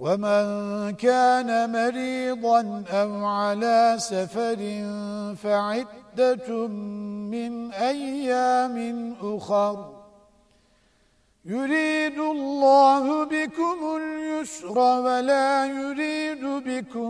ومن كان مريضا أو على سفر فعدة من أيام أخر. يريد الله بكم اليسر ولا يريد بكم